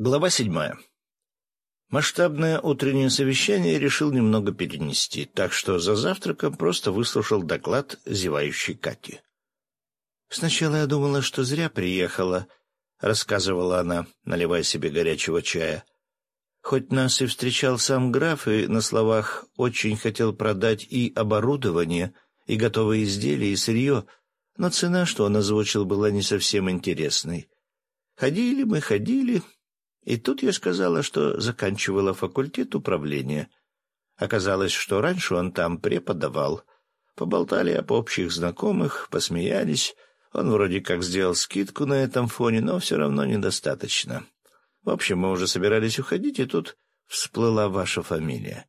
Глава седьмая. Масштабное утреннее совещание решил немного перенести, так что за завтраком просто выслушал доклад зевающей Кати. «Сначала я думала, что зря приехала», — рассказывала она, наливая себе горячего чая. «Хоть нас и встречал сам граф, и на словах очень хотел продать и оборудование, и готовые изделия, и сырье, но цена, что он озвучил, была не совсем интересной. Ходили мы, ходили, и тут я сказала, что заканчивала факультет управления. Оказалось, что раньше он там преподавал. Поболтали об общих знакомых, посмеялись. Он вроде как сделал скидку на этом фоне, но все равно недостаточно. В общем, мы уже собирались уходить, и тут всплыла ваша фамилия.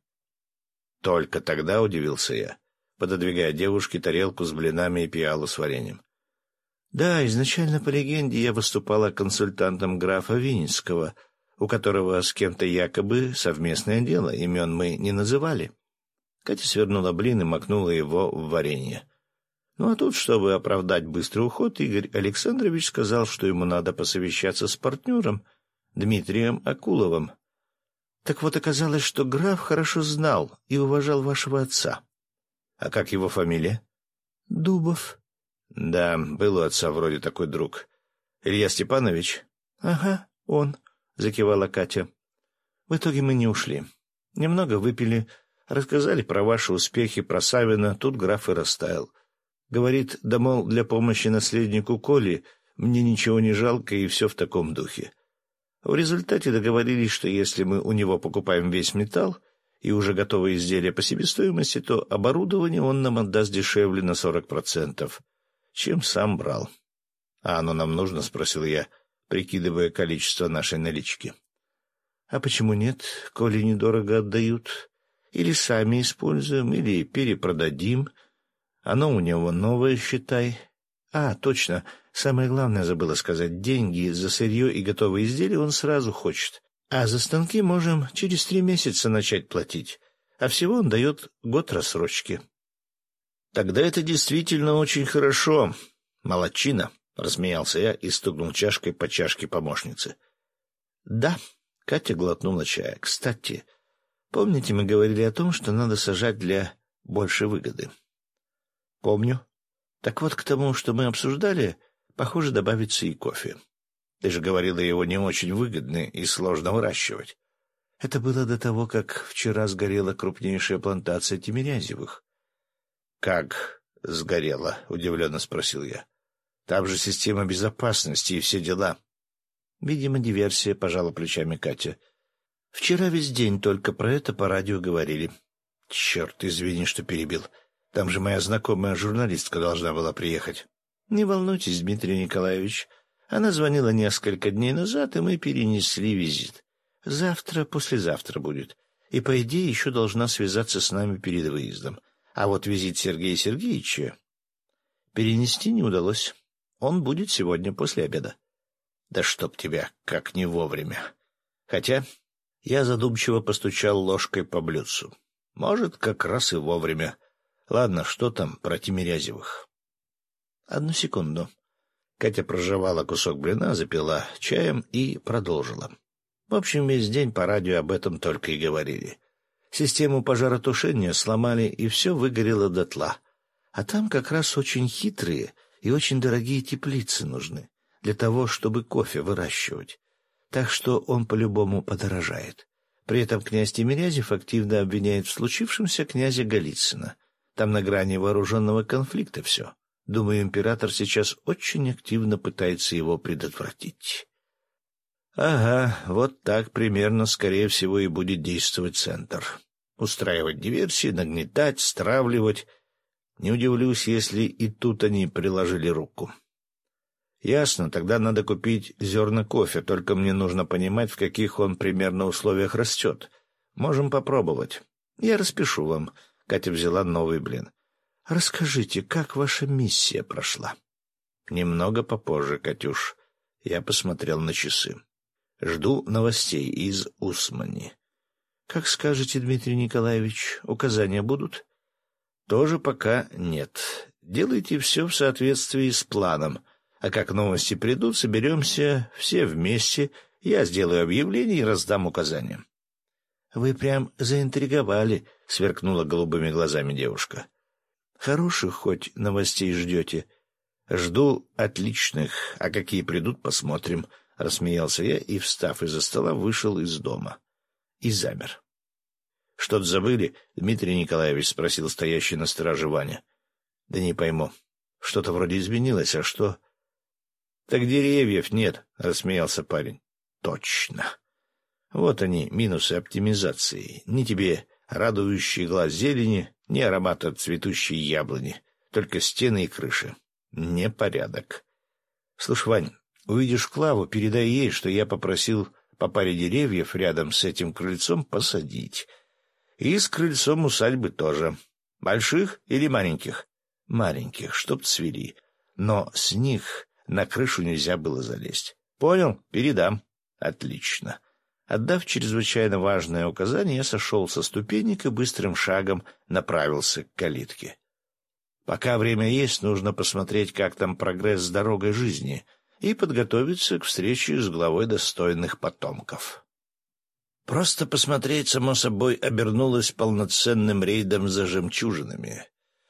Только тогда удивился я, пододвигая девушке тарелку с блинами и пиалу с вареньем. Да, изначально по легенде я выступала консультантом графа Винницкого, у которого с кем-то якобы совместное дело, имен мы не называли. Катя свернула блин и макнула его в варенье. Ну а тут, чтобы оправдать быстрый уход, Игорь Александрович сказал, что ему надо посовещаться с партнером Дмитрием Акуловым. Так вот оказалось, что граф хорошо знал и уважал вашего отца. А как его фамилия? Дубов. Да, был у отца вроде такой друг. Илья Степанович? Ага, он, закивала Катя. В итоге мы не ушли. Немного выпили, рассказали про ваши успехи, про Савина, тут граф и растаял. Говорит, да, мол, для помощи наследнику Коли мне ничего не жалко и все в таком духе. В результате договорились, что если мы у него покупаем весь металл и уже готовые изделия по себестоимости, то оборудование он нам отдаст дешевле на сорок процентов чем сам брал. — А оно нам нужно? — спросил я, прикидывая количество нашей налички. — А почему нет, коли недорого отдают? Или сами используем, или перепродадим. Оно у него новое, считай. А, точно, самое главное забыла сказать. Деньги за сырье и готовые изделия он сразу хочет. А за станки можем через три месяца начать платить. А всего он дает год рассрочки. Тогда это действительно очень хорошо. Молодчина, — рассмеялся я и стукнул чашкой по чашке помощницы. — Да, — Катя глотнула чая. — Кстати, помните, мы говорили о том, что надо сажать для большей выгоды? — Помню. Так вот, к тому, что мы обсуждали, похоже, добавится и кофе. Ты же говорила, его не очень выгодно и сложно выращивать. Это было до того, как вчера сгорела крупнейшая плантация Тимирязевых. «Как сгорело?» — удивленно спросил я. «Там же система безопасности и все дела». «Видимо, диверсия», — пожала плечами Катя. «Вчера весь день только про это по радио говорили». «Черт, извини, что перебил. Там же моя знакомая журналистка должна была приехать». «Не волнуйтесь, Дмитрий Николаевич. Она звонила несколько дней назад, и мы перенесли визит. Завтра, послезавтра будет. И, по идее, еще должна связаться с нами перед выездом. А вот визит Сергея Сергеевича перенести не удалось. Он будет сегодня после обеда. Да чтоб тебя, как не вовремя. Хотя я задумчиво постучал ложкой по блюдцу. Может, как раз и вовремя. Ладно, что там про Тимирязевых? Одну секунду. Катя прожевала кусок блина, запила чаем и продолжила. В общем, весь день по радио об этом только и говорили. Систему пожаротушения сломали, и все выгорело дотла. А там как раз очень хитрые и очень дорогие теплицы нужны для того, чтобы кофе выращивать. Так что он по-любому подорожает. При этом князь Тимирязев активно обвиняет в случившемся князя Голицына. Там на грани вооруженного конфликта все. Думаю, император сейчас очень активно пытается его предотвратить. Ага, вот так примерно, скорее всего, и будет действовать центр. Устраивать диверсии, нагнетать, стравливать. Не удивлюсь, если и тут они приложили руку. Ясно, тогда надо купить зерна кофе, только мне нужно понимать, в каких он примерно условиях растет. Можем попробовать. Я распишу вам. Катя взяла новый блин. Расскажите, как ваша миссия прошла? Немного попозже, Катюш. Я посмотрел на часы. Жду новостей из Усмани. Как скажете, Дмитрий Николаевич, указания будут? Тоже пока нет. Делайте все в соответствии с планом. А как новости придут, соберемся все вместе Я сделаю объявление и раздам указания. — Вы прям заинтриговали, — сверкнула голубыми глазами девушка. — Хороших хоть новостей ждете? — Жду отличных, а какие придут, посмотрим, — рассмеялся я и, встав из-за стола, вышел из дома. И замер. — Что-то забыли? — Дмитрий Николаевич спросил стоящий на страже Ваня. — Да не пойму. Что-то вроде изменилось, а что? — Так деревьев нет, — рассмеялся парень. — Точно. Вот они, минусы оптимизации. Ни тебе радующий глаз зелени, ни аромата цветущей яблони, только стены и крыши. Непорядок. Слушай, Вань, увидишь Клаву, передай ей, что я попросил по паре деревьев рядом с этим крыльцом посадить. И с крыльцом усадьбы тоже. Больших или маленьких? Маленьких, чтоб цвели. Но с них на крышу нельзя было залезть. Понял? Передам. Отлично. Отдав чрезвычайно важное указание, я сошел со ступенек и быстрым шагом направился к калитке. Пока время есть, нужно посмотреть, как там прогресс с дорогой жизни, и подготовиться к встрече с главой достойных потомков. Просто посмотреть, само собой, обернулось полноценным рейдом за жемчужинами.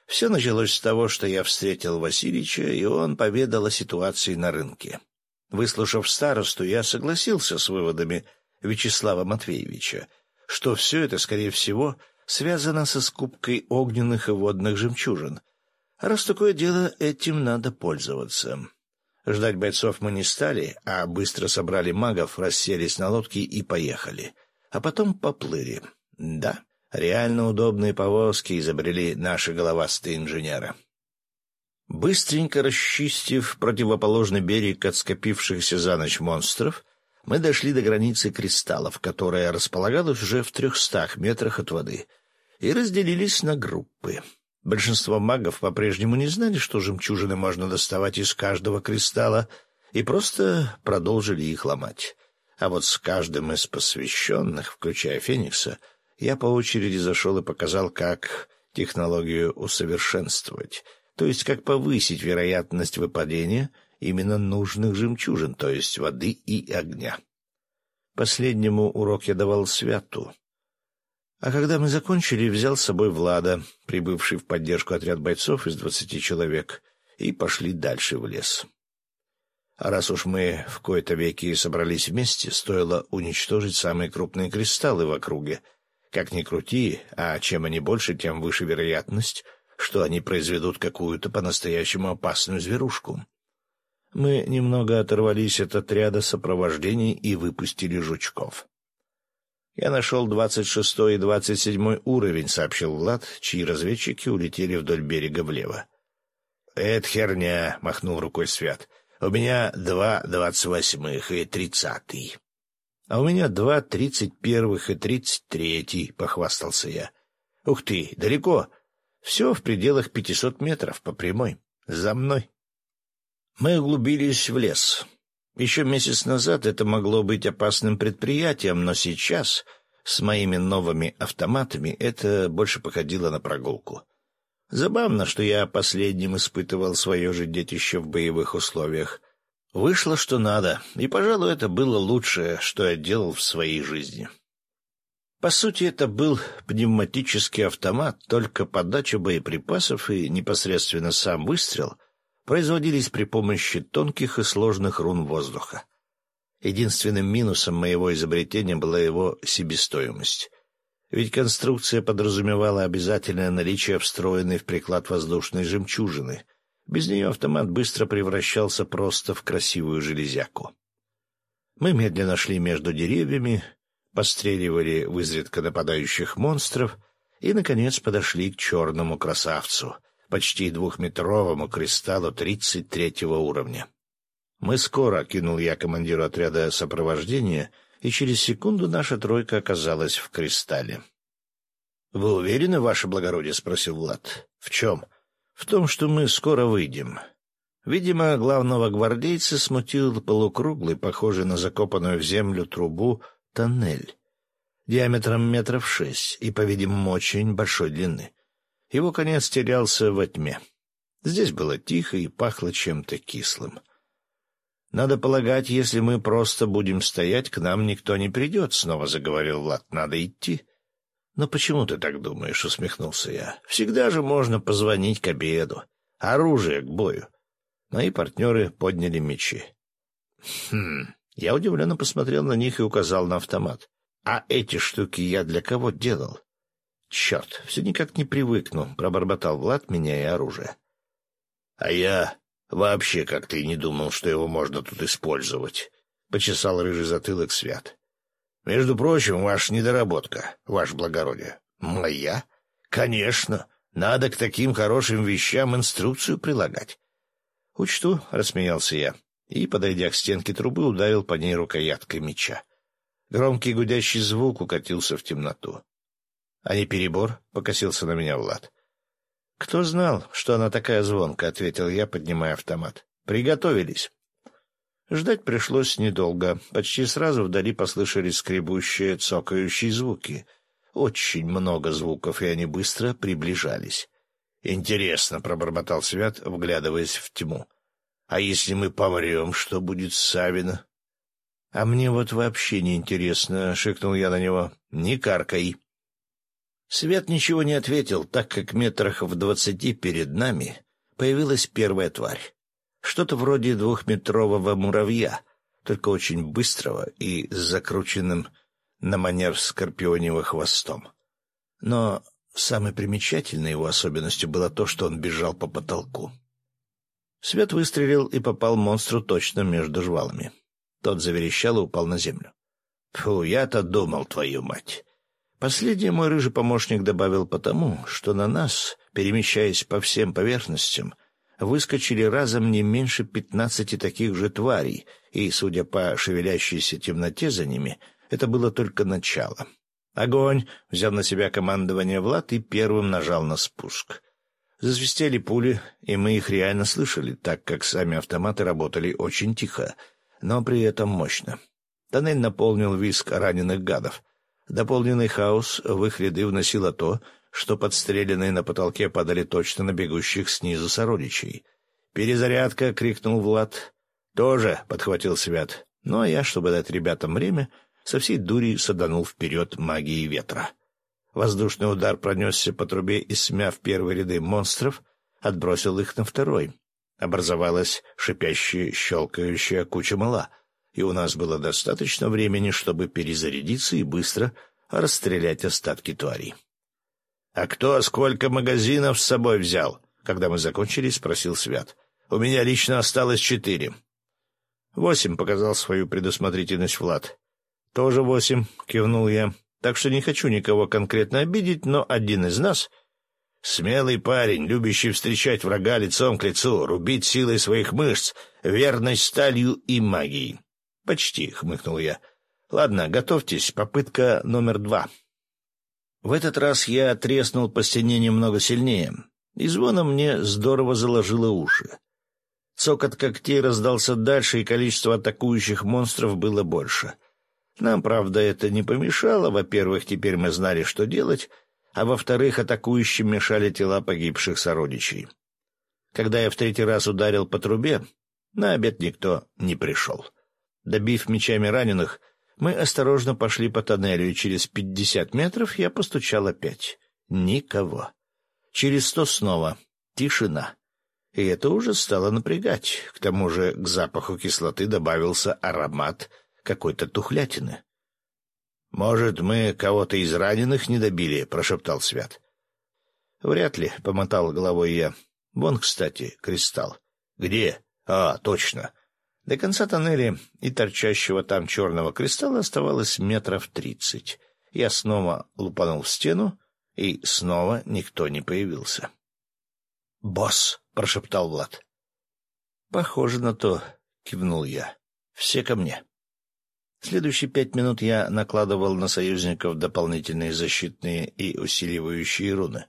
Все началось с того, что я встретил Васильича, и он поведал о ситуации на рынке. Выслушав старосту, я согласился с выводами — Вячеслава Матвеевича, что все это, скорее всего, связано со скупкой огненных и водных жемчужин. А раз такое дело, этим надо пользоваться. Ждать бойцов мы не стали, а быстро собрали магов, расселись на лодки и поехали. А потом поплыли. Да, реально удобные повозки изобрели наши головастые инженеры. Быстренько расчистив противоположный берег от скопившихся за ночь монстров, мы дошли до границы кристаллов, которая располагалась уже в трехстах метрах от воды, и разделились на группы. Большинство магов по-прежнему не знали, что жемчужины можно доставать из каждого кристалла, и просто продолжили их ломать. А вот с каждым из посвященных, включая Феникса, я по очереди зашел и показал, как технологию усовершенствовать, то есть как повысить вероятность выпадения — именно нужных жемчужин, то есть воды и огня. Последнему урок я давал Святу. А когда мы закончили, взял с собой Влада, прибывший в поддержку отряд бойцов из двадцати человек, и пошли дальше в лес. А раз уж мы в кои-то веки собрались вместе, стоило уничтожить самые крупные кристаллы в округе. Как ни крути, а чем они больше, тем выше вероятность, что они произведут какую-то по-настоящему опасную зверушку. Мы немного оторвались от отряда сопровождений и выпустили жучков. «Я нашел двадцать шестой и двадцать седьмой уровень», — сообщил Влад, чьи разведчики улетели вдоль берега влево. «Это херня», — махнул рукой Свят. «У меня два двадцать восьмых и тридцатый». «А у меня два тридцать первых и тридцать третий», — похвастался я. «Ух ты, далеко. Все в пределах пятисот метров по прямой. За мной». Мы углубились в лес. Еще месяц назад это могло быть опасным предприятием, но сейчас, с моими новыми автоматами, это больше походило на прогулку. Забавно, что я последним испытывал свое же детище в боевых условиях. Вышло, что надо, и, пожалуй, это было лучшее, что я делал в своей жизни. По сути, это был пневматический автомат, только подача боеприпасов и непосредственно сам выстрел производились при помощи тонких и сложных рун воздуха. Единственным минусом моего изобретения была его себестоимость. Ведь конструкция подразумевала обязательное наличие встроенной в приклад воздушной жемчужины. Без нее автомат быстро превращался просто в красивую железяку. Мы медленно шли между деревьями, постреливали в изредка нападающих монстров и, наконец, подошли к черному красавцу — почти двухметровому кристаллу тридцать третьего уровня. «Мы скоро», — кинул я командиру отряда сопровождения, и через секунду наша тройка оказалась в кристалле. «Вы уверены, ваше благородие?» — спросил Влад. «В чем?» «В том, что мы скоро выйдем». Видимо, главного гвардейца смутил полукруглый, похожий на закопанную в землю трубу, тоннель, диаметром метров шесть и, по-видимому, очень большой длины. Его конец терялся во тьме. Здесь было тихо и пахло чем-то кислым. «Надо полагать, если мы просто будем стоять, к нам никто не придет», — снова заговорил Влад. «Надо идти». «Но почему ты так думаешь?» — усмехнулся я. «Всегда же можно позвонить к обеду. Оружие к бою». Мои партнеры подняли мечи. «Хм...» Я удивленно посмотрел на них и указал на автомат. «А эти штуки я для кого делал?» «Черт, все никак не привыкну», — пробормотал Влад, меняя оружие. «А я вообще как-то и не думал, что его можно тут использовать», — почесал рыжий затылок Свят. Между прочим, ваша недоработка, ваше благородие. Моя? Конечно. Надо к таким хорошим вещам инструкцию прилагать. Учту, — рассмеялся я, и, подойдя к стенке трубы, ударил по ней рукояткой меча. Громкий гудящий звук укатился в темноту. — А не перебор? — покосился на меня Влад. — Кто знал, что она такая звонкая? — ответил я, поднимая автомат. — Приготовились. Ждать пришлось недолго. Почти сразу вдали послышались скребущие, цокающие звуки. Очень много звуков, и они быстро приближались. «Интересно», — пробормотал Свят, вглядываясь в тьму. «А если мы помрем, что будет с Савина?» «А мне вот вообще не интересно», — шикнул я на него. «Не каркай». Свет ничего не ответил, так как метрах в двадцати перед нами появилась первая тварь. Что-то вроде двухметрового муравья, только очень быстрого и с закрученным на манер скорпионевого хвостом. Но самой примечательной его особенностью было то, что он бежал по потолку. Свет выстрелил и попал монстру точно между жвалами. Тот заверещал и упал на землю. «Фу, я-то думал, твою мать!» Последнее мой рыжий помощник добавил потому, что на нас, перемещаясь по всем поверхностям, выскочили разом не меньше пятнадцати таких же тварей, и, судя по шевелящейся темноте за ними, это было только начало. «Огонь!» — взял на себя командование Влад и первым нажал на спуск. Засвистели пули, и мы их реально слышали, так как сами автоматы работали очень тихо, но при этом мощно. Тоннель наполнил виск раненых гадов. Дополненный хаос в их ряды вносило то, что подстреленные на потолке падали точно на бегущих снизу сородичей. «Перезарядка!» — крикнул Влад. «Тоже!» — подхватил Свят. Ну а я, чтобы дать ребятам время, со всей дури саданул вперед магии ветра. Воздушный удар пронесся по трубе и, смяв первые ряды монстров, отбросил их на второй. Образовалась шипящая, щелкающая куча мала, и у нас было достаточно времени, чтобы перезарядиться и быстро расстрелять остатки тварей. «А кто сколько магазинов с собой взял?» Когда мы закончили, спросил Свят. «У меня лично осталось четыре». «Восемь», — показал свою предусмотрительность Влад. «Тоже восемь», — кивнул я. «Так что не хочу никого конкретно обидеть, но один из нас...» «Смелый парень, любящий встречать врага лицом к лицу, рубить силой своих мышц, верной сталью и магией». «Почти», — хмыкнул я. «Ладно, готовьтесь, попытка номер два». В этот раз я треснул по стене немного сильнее, и звоном мне здорово заложило уши. Цокот когтей раздался дальше, и количество атакующих монстров было больше. Нам, правда, это не помешало. Во-первых, теперь мы знали, что делать, а во-вторых, атакующим мешали тела погибших сородичей. Когда я в третий раз ударил по трубе, на обед никто не пришел. Добив мечами раненых, мы осторожно пошли по тоннелю, и через пятьдесят метров я постучал опять. Никого. Через сто снова. Тишина. И это уже стало напрягать. К тому же к запаху кислоты добавился аромат какой-то тухлятины. «Может, мы кого-то из раненых не добили?» — прошептал Свят. «Вряд ли», — помотал головой я. «Вон, кстати, кристалл». «Где? А, точно. До конца тоннеля и торчащего там черного кристалла оставалось метров тридцать. Я снова лупанул в стену, и снова никто не появился. «Босс!» — прошептал Влад. «Похоже на то», — кивнул я. «Все ко мне». Следующие пять минут я накладывал на союзников дополнительные защитные и усиливающие руны.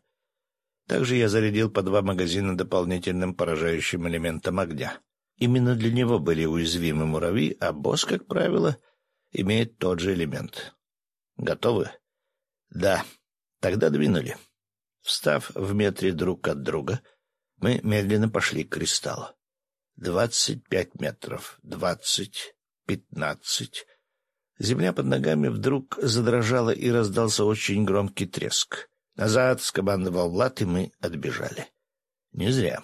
Также я зарядил по два магазина дополнительным поражающим элементом огня. Именно для него были уязвимы муравьи, а босс, как правило, имеет тот же элемент. Готовы? Да. Тогда двинули. Встав в метре друг от друга, мы медленно пошли к кристаллу. Двадцать пять метров. Двадцать. Пятнадцать. Земля под ногами вдруг задрожала и раздался очень громкий треск. «Назад!» — скомандовал Влад, и мы отбежали. Не зря.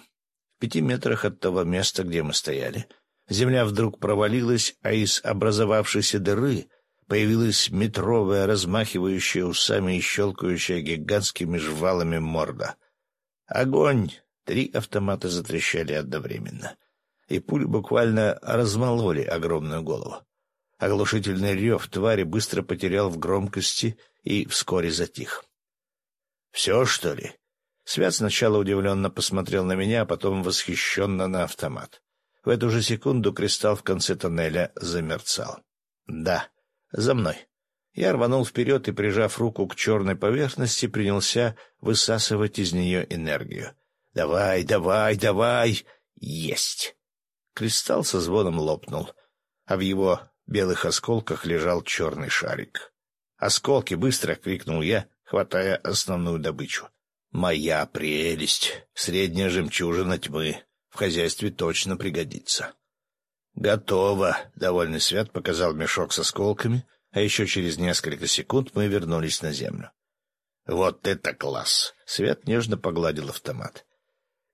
Пяти метрах от того места, где мы стояли, земля вдруг провалилась, а из образовавшейся дыры появилась метровая, размахивающая усами и щелкающая гигантскими жвалами морда. «Огонь!» Три автомата затрещали одновременно, и пули буквально размололи огромную голову. Оглушительный рев твари быстро потерял в громкости и вскоре затих. «Все, что ли?» Свят сначала удивленно посмотрел на меня, а потом восхищенно на автомат. В эту же секунду кристалл в конце тоннеля замерцал. «Да, за мной». Я рванул вперед и, прижав руку к черной поверхности, принялся высасывать из нее энергию. «Давай, давай, давай!» «Есть!» Кристалл со звоном лопнул, а в его белых осколках лежал черный шарик. «Осколки, быстро!» — крикнул я, хватая основную добычу. «Моя прелесть! Средняя жемчужина тьмы. В хозяйстве точно пригодится». «Готово!» — довольный Свят показал мешок с осколками, а еще через несколько секунд мы вернулись на землю. «Вот это класс!» — Свят нежно погладил автомат.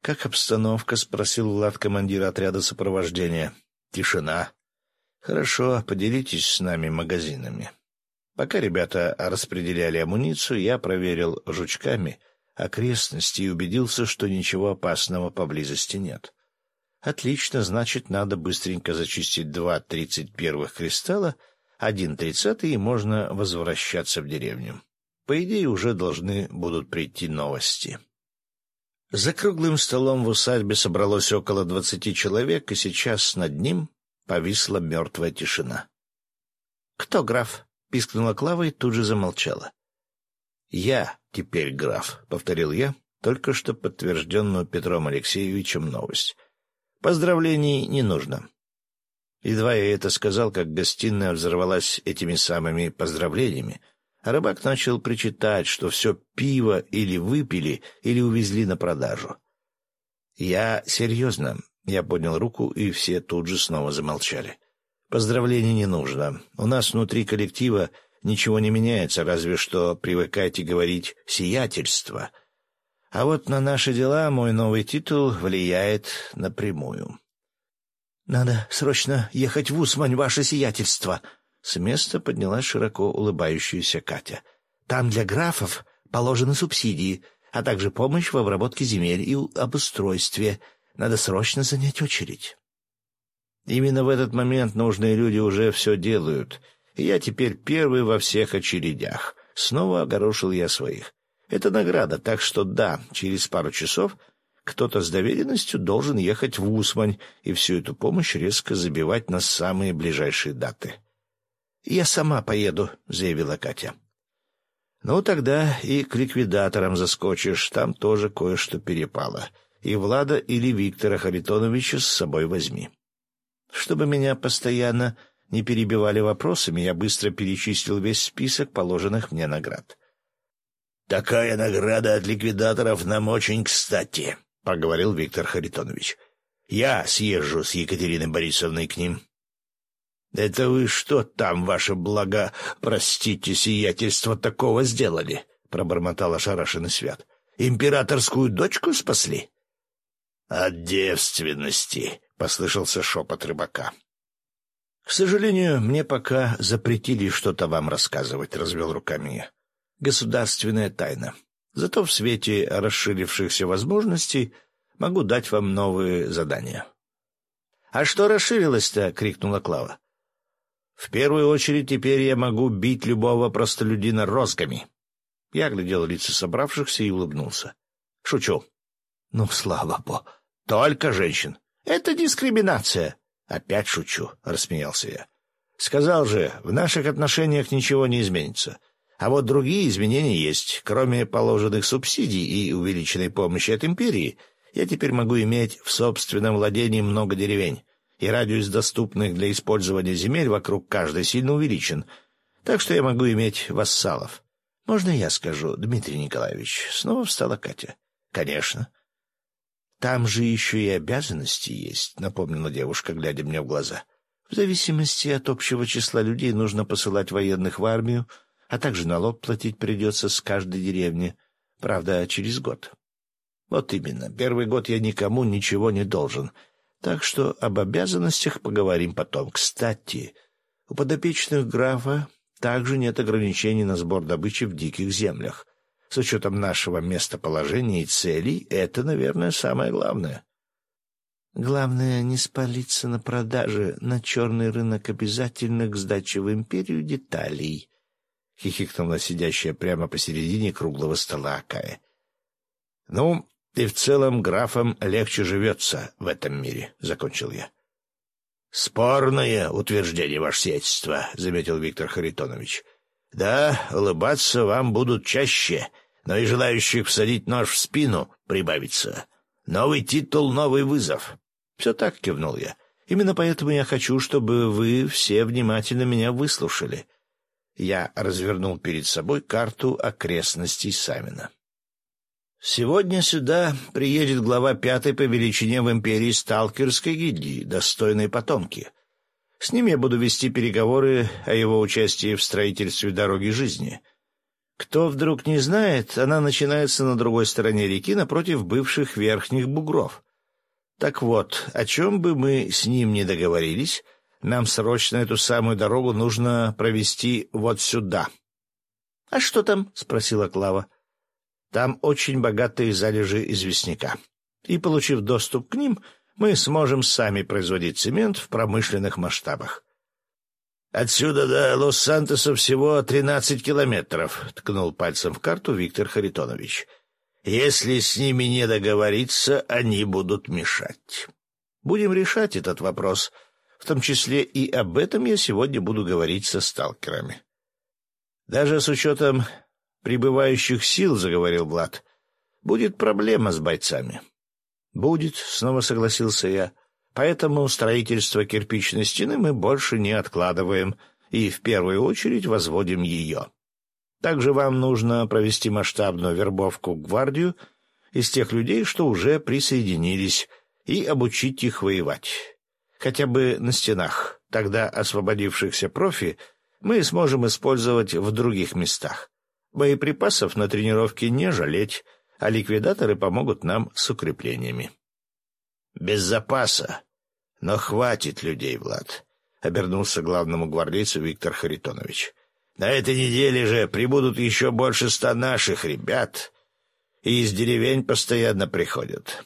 «Как обстановка?» — спросил Влад командира отряда сопровождения. «Тишина. «Хорошо, поделитесь с нами магазинами». Пока ребята распределяли амуницию, я проверил жучками окрестности и убедился, что ничего опасного поблизости нет. Отлично, значит, надо быстренько зачистить два тридцать первых кристалла, один тридцатый, и можно возвращаться в деревню. По идее, уже должны будут прийти новости. За круглым столом в усадьбе собралось около двадцати человек, и сейчас над ним Повисла мертвая тишина. — Кто граф? — пискнула Клава и тут же замолчала. — Я теперь граф, — повторил я, только что подтвержденную Петром Алексеевичем новость. Поздравлений не нужно. Едва я это сказал, как гостиная взорвалась этими самыми поздравлениями, а рыбак начал причитать, что все пиво или выпили, или увезли на продажу. Я серьезно, я поднял руку, и все тут же снова замолчали. «Поздравлений не нужно. У нас внутри коллектива ничего не меняется, разве что привыкайте говорить «сиятельство». А вот на наши дела мой новый титул влияет напрямую. «Надо срочно ехать в Усмань, ваше сиятельство!» С места поднялась широко улыбающаяся Катя. «Там для графов положены субсидии, а также помощь в обработке земель и обустройстве». Надо срочно занять очередь. Именно в этот момент нужные люди уже все делают, я теперь первый во всех очередях. Снова огорошил я своих. Это награда, так что да, через пару часов кто-то с доверенностью должен ехать в Усмань и всю эту помощь резко забивать на самые ближайшие даты. «Я сама поеду», — заявила Катя. «Ну, тогда и к ликвидаторам заскочишь, там тоже кое-что перепало и Влада или Виктора Харитоновича с собой возьми. Чтобы меня постоянно не перебивали вопросами, я быстро перечислил весь список положенных мне наград. «Такая награда от ликвидаторов нам очень кстати», — поговорил Виктор Харитонович. «Я съезжу с Екатериной Борисовной к ним». «Это вы что там, ваше благо, простите, сиятельство такого сделали?» — пробормотал ошарашенный Свят. «Императорскую дочку спасли?» «От девственности», — послышался шепот рыбака. «К сожалению, мне пока запретили что-то вам рассказывать», — развел руками я. «Государственная тайна. Зато в свете расширившихся возможностей могу дать вам новые задания». «А что расширилось-то?» — крикнула Клава. «В первую очередь теперь я могу бить любого простолюдина розгами». Я глядел лица собравшихся и улыбнулся. «Шучу. Ну, слава богу. Только женщин. Это дискриминация. Опять шучу, рассмеялся я. Сказал же, в наших отношениях ничего не изменится. А вот другие изменения есть. Кроме положенных субсидий и увеличенной помощи от империи, я теперь могу иметь в собственном владении много деревень, и радиус доступных для использования земель вокруг каждой сильно увеличен, так что я могу иметь вассалов. Можно я скажу, Дмитрий Николаевич? Снова встала Катя. Конечно. Там же еще и обязанности есть, — напомнила девушка, глядя мне в глаза. В зависимости от общего числа людей нужно посылать военных в армию, а также налог платить придется с каждой деревни, правда, через год. Вот именно, первый год я никому ничего не должен, так что об обязанностях поговорим потом. Кстати, у подопечных графа также нет ограничений на сбор добычи в диких землях. С учетом нашего местоположения и целей, это, наверное, самое главное. Главное не спалиться на продаже на черный рынок обязательно к сдаче в империю деталей, — хихикнула сидящая прямо посередине круглого стола Акая. — Ну, и в целом графам легче живется в этом мире, — закончил я. — Спорное утверждение, ваше сиятельство, — заметил Виктор Харитонович. — Да, улыбаться вам будут чаще, но и желающих всадить нож в спину прибавится. Новый титул, новый вызов. — Все так, — кивнул я. — Именно поэтому я хочу, чтобы вы все внимательно меня выслушали. Я развернул перед собой карту окрестностей Савина. Сегодня сюда приедет глава пятой по величине в империи сталкерской гильдии, достойные потомки. С ним я буду вести переговоры о его участии в строительстве дороги жизни. Кто вдруг не знает, она начинается на другой стороне реки напротив бывших верхних бугров. Так вот, о чем бы мы с ним не договорились, нам срочно эту самую дорогу нужно провести вот сюда. — А что там? — спросила Клава. Там очень богатые залежи известняка. И, получив доступ к ним, мы сможем сами производить цемент в промышленных масштабах. «Отсюда до Лос-Сантоса всего тринадцать километров», — ткнул пальцем в карту Виктор Харитонович. «Если с ними не договориться, они будут мешать. Будем решать этот вопрос. В том числе и об этом я сегодня буду говорить со сталкерами. Даже с учетом прибывающих сил, — заговорил Влад, — будет проблема с бойцами. — Будет, — снова согласился я. — Поэтому строительство кирпичной стены мы больше не откладываем и в первую очередь возводим ее. Также вам нужно провести масштабную вербовку в гвардию из тех людей, что уже присоединились, и обучить их воевать. Хотя бы на стенах. Тогда освободившихся профи мы сможем использовать в других местах. Боеприпасов на тренировке не жалеть, а ликвидаторы помогут нам с укреплениями. — Без запаса. Но хватит людей, Влад, — обернулся главному гвардейцу Виктор Харитонович. — На этой неделе же прибудут еще больше ста наших ребят, и из деревень постоянно приходят.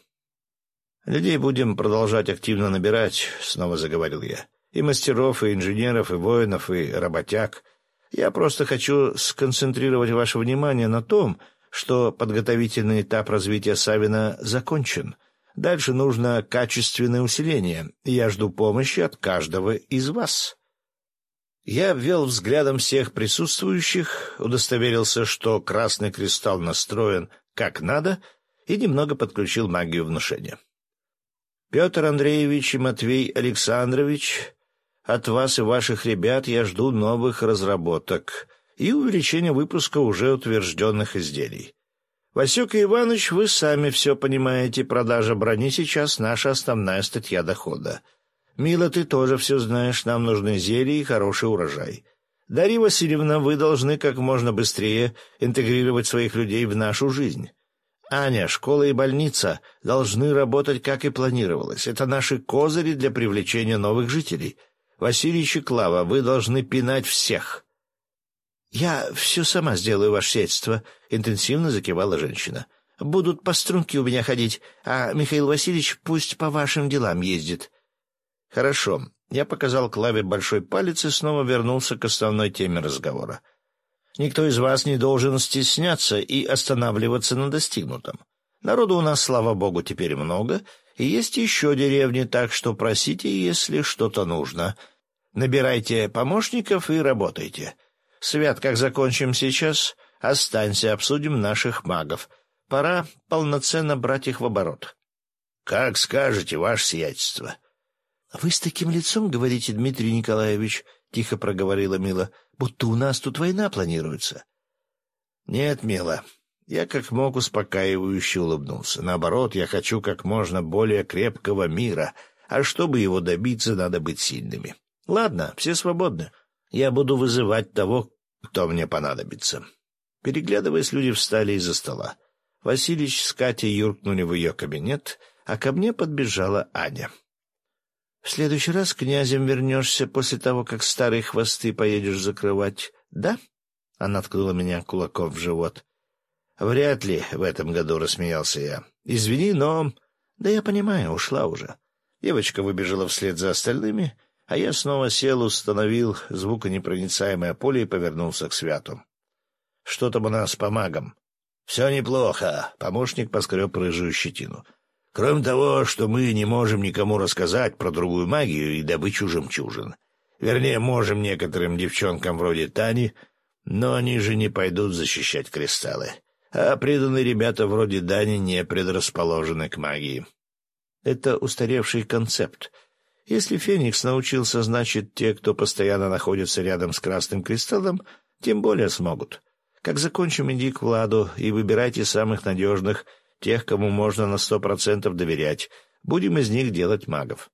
— Людей будем продолжать активно набирать, — снова заговорил я. — И мастеров, и инженеров, и воинов, и работяг — я просто хочу сконцентрировать ваше внимание на том, что подготовительный этап развития Савина закончен. Дальше нужно качественное усиление. Я жду помощи от каждого из вас. Я ввел взглядом всех присутствующих, удостоверился, что красный кристалл настроен как надо, и немного подключил магию внушения. Петр Андреевич и Матвей Александрович от вас и ваших ребят я жду новых разработок и увеличения выпуска уже утвержденных изделий. Васек и Иваныч, вы сами все понимаете, продажа брони сейчас наша основная статья дохода. Мила, ты тоже все знаешь, нам нужны зелья и хороший урожай. Дарья Васильевна, вы должны как можно быстрее интегрировать своих людей в нашу жизнь. Аня, школа и больница должны работать, как и планировалось. Это наши козыри для привлечения новых жителей — Василий Чеклава, вы должны пинать всех. — Я все сама сделаю, ваше сельство, — интенсивно закивала женщина. — Будут по струнке у меня ходить, а Михаил Васильевич пусть по вашим делам ездит. — Хорошо. Я показал Клаве большой палец и снова вернулся к основной теме разговора. Никто из вас не должен стесняться и останавливаться на достигнутом. Народу у нас, слава богу, теперь много, и есть еще деревни, так что просите, если что-то нужно. Набирайте помощников и работайте. Свят, как закончим сейчас, останься, обсудим наших магов. Пора полноценно брать их в оборот. — Как скажете, ваше сиятельство. — Вы с таким лицом говорите, Дмитрий Николаевич, — тихо проговорила Мила, — будто у нас тут война планируется. — Нет, Мила, Я как мог успокаивающе улыбнулся. Наоборот, я хочу как можно более крепкого мира, а чтобы его добиться, надо быть сильными. Ладно, все свободны. Я буду вызывать того, кто мне понадобится. Переглядываясь, люди встали из-за стола. Василич с Катей юркнули в ее кабинет, а ко мне подбежала Аня. — В следующий раз князем вернешься после того, как старые хвосты поедешь закрывать, да? Она ткнула меня кулаком в живот. — Вряд ли в этом году, — рассмеялся я. — Извини, но... — Да я понимаю, ушла уже. Девочка выбежала вслед за остальными, а я снова сел, установил звуконепроницаемое поле и повернулся к Святу. — Что там у нас по магам? — Все неплохо, — помощник поскреб рыжую щетину. — Кроме того, что мы не можем никому рассказать про другую магию и добычу жемчужин. Вернее, можем некоторым девчонкам вроде Тани, но они же не пойдут защищать кристаллы. А преданные ребята вроде Дани не предрасположены к магии. Это устаревший концепт. Если Феникс научился, значит, те, кто постоянно находится рядом с красным кристаллом, тем более смогут. Как закончим, иди к Владу и выбирайте самых надежных — тех, кому можно на сто процентов доверять. Будем из них делать магов.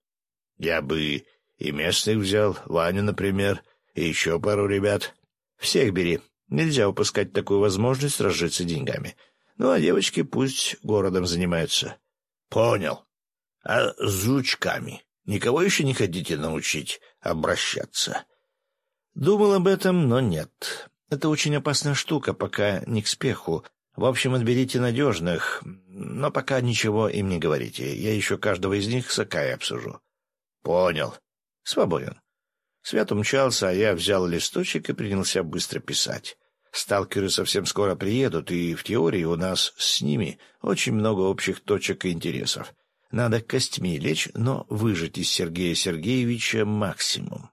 Я бы и местных взял, Ваню, например, и еще пару ребят. Всех бери. Нельзя упускать такую возможность разжиться деньгами. Ну, а девочки пусть городом занимаются. Понял. А с жучками никого еще не хотите научить обращаться? Думал об этом, но нет. Это очень опасная штука, пока не к спеху. В общем, отберите надежных, но пока ничего им не говорите. Я еще каждого из них с Акай обсужу. — Понял. — Свободен. Свят умчался, а я взял листочек и принялся быстро писать. Сталкеры совсем скоро приедут, и в теории у нас с ними очень много общих точек и интересов. Надо костьми лечь, но выжать из Сергея Сергеевича максимум.